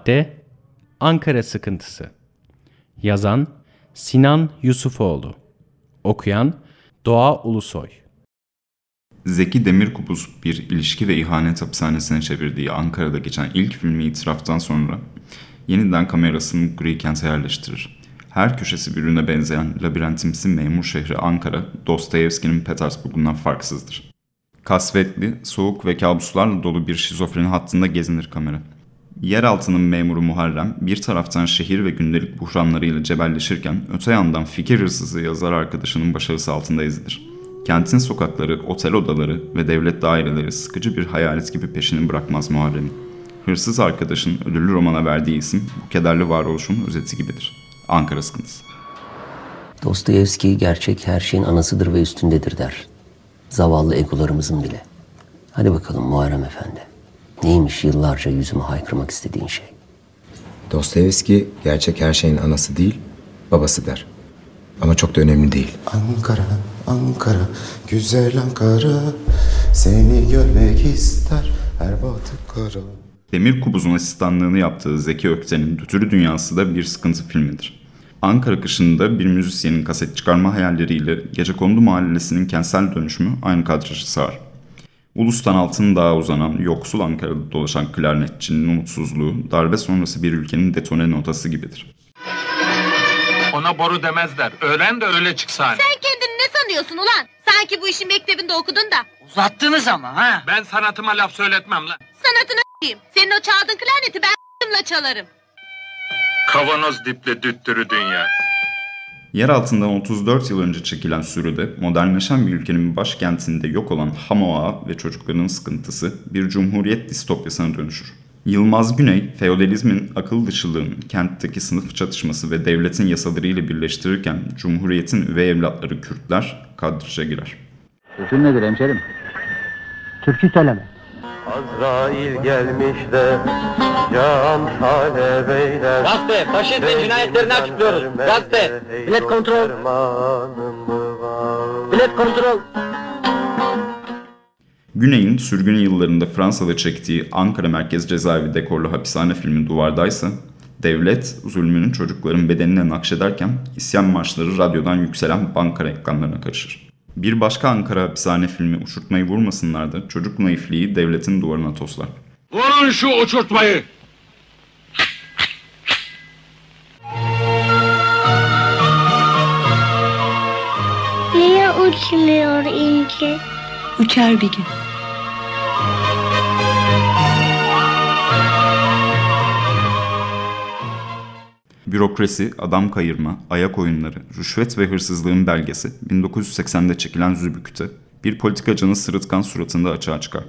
Madde Ankara Sıkıntısı Yazan Sinan Yusufoğlu Okuyan Doğa Ulusoy Zeki Demirkubuz bir ilişki ve ihanet hapishanesine çevirdiği Ankara'da geçen ilk filmi itiraftan sonra yeniden kamerasını gri kente yerleştirir. Her köşesi birbirine benzeyen labirentimsi memur şehri Ankara, Dostoyevski'nin Petersburg'undan farksızdır. Kasvetli, soğuk ve kabuslarla dolu bir şizofreni hattında gezinir kamera. Yeraltının memuru Muharrem bir taraftan şehir ve gündelik buhranlarıyla cebelleşirken öte yandan fikir hırsızı yazar arkadaşının başarısı altında ezilir. Kentin sokakları, otel odaları ve devlet daireleri sıkıcı bir hayalet gibi peşini bırakmaz Muharrem'in. Hırsız arkadaşın ölülü romana verdiği isim bu kederli varoluşun özeti gibidir. Ankara sıkıntısı. Dostoyevski gerçek her şeyin anasıdır ve üstündedir der. Zavallı egolarımızın bile. Hadi bakalım Muharrem Efendi. Neymiş yıllarca yüzüme haykırmak istediğin şey? Dostoyevski gerçek her şeyin anası değil, babası der. Ama çok da önemli değil. Ankara, Ankara, güzel Ankara Seni görmek ister her batık kara Demir Kubuz'un asistanlığını yaptığı Zeki Ökten'in Dütürü Dünyası da bir sıkıntı filmidir. Ankara kışında bir müzisyenin kaset çıkarma hayalleriyle Gecekondu Mahallesi'nin kentsel dönüşümü aynı kadrajı sağar. Ulustan altın dağa uzanan, yoksul Ankara'da dolaşan klarnetçinin umutsuzluğu, darbe sonrası bir ülkenin detone notası gibidir. Ona boru demezler. Öğren de öyle çık sahne. Sen kendini ne sanıyorsun ulan? Sanki bu işi mektebinde okudun da. Uzattınız ama ha. Ben sanatıma laf söyletmem lan. Sanatını a**ayım. Senin o çaldığın klarneti ben a**ımla çalarım. Kavanoz diple düttürü dünya. Yer altından 34 yıl önce çekilen sürüde modernleşen bir ülkenin başkentinde yok olan ham ağa ve çocuklarının sıkıntısı bir cumhuriyet distopyasına dönüşür. Yılmaz Güney, feodalizmin akıl dışılığını, kentteki sınıf çatışması ve devletin yasalarıyla birleştirirken Cumhuriyet'in üvey evlatları Kürtler kadraja girer. Sözün nedir hemşerim? Türkü söyleme. Azrail gelmiş de can talebeyler Gazete, faşizmin cinayetlerini açıklıyoruz. Gazete, bilet kontrol. Bilet kontrol. Güney'in sürgün yıllarında Fransa'da çektiği Ankara Merkez Cezaevi dekorlu hapishane filmi Duvardaysa, devlet zulmünün çocukların bedenine nakşederken isyan marşları radyodan yükselen banka reklamlarına karışır. Bir başka Ankara hapishane filmi Uçurtmayı Vurmasınlar da çocuk naifliği devletin duvarına toslar. Vurun şu uçurtmayı. Niye uçmuyor inci? Uçar bir gün. Bürokrasi, adam kayırma, ayak oyunları, rüşvet ve hırsızlığın belgesi 1980'de çekilen Zübük'te bir politikacının sırıtkan suratında açığa çıkar.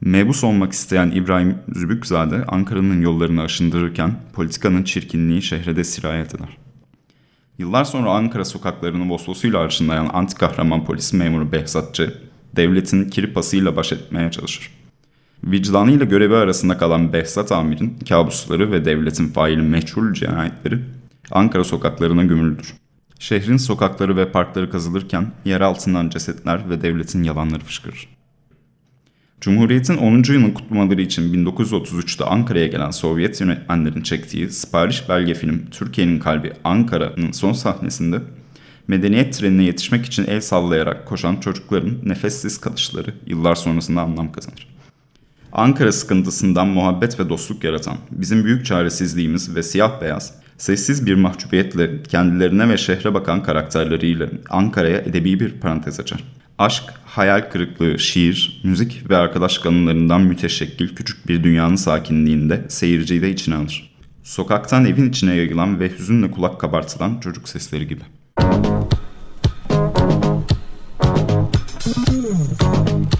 Mebus olmak isteyen İbrahim Zübükzade Ankara'nın yollarını aşındırırken politikanın çirkinliği şehrede sirayet eder. Yıllar sonra Ankara sokaklarını vosvosuyla arşınlayan anti kahraman polis memuru Behzatçı, devletin kirpasıyla baş etmeye çalışır. Vicdanıyla görevi arasında kalan Behzat Amir'in kabusları ve devletin faili meçhul cinayetleri Ankara sokaklarına gömülüdür. Şehrin sokakları ve parkları kazılırken yer altından cesetler ve devletin yalanları fışkırır. Cumhuriyet'in 10. yılını kutlamaları için 1933'te Ankara'ya gelen Sovyet yönetmenlerin çektiği sipariş belge film Türkiye'nin kalbi Ankara'nın son sahnesinde medeniyet trenine yetişmek için el sallayarak koşan çocukların nefessiz kalışları yıllar sonrasında anlam kazanır. Ankara sıkıntısından muhabbet ve dostluk yaratan, bizim büyük çaresizliğimiz ve siyah beyaz, sessiz bir mahcubiyetle kendilerine ve şehre bakan karakterleriyle Ankara'ya edebi bir parantez açar. Aşk, hayal kırıklığı, şiir, müzik ve arkadaş kanunlarından müteşekkil küçük bir dünyanın sakinliğinde seyirciyi de içine alır. Sokaktan evin içine yayılan ve hüzünle kulak kabartılan çocuk sesleri gibi. Hmm.